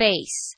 face.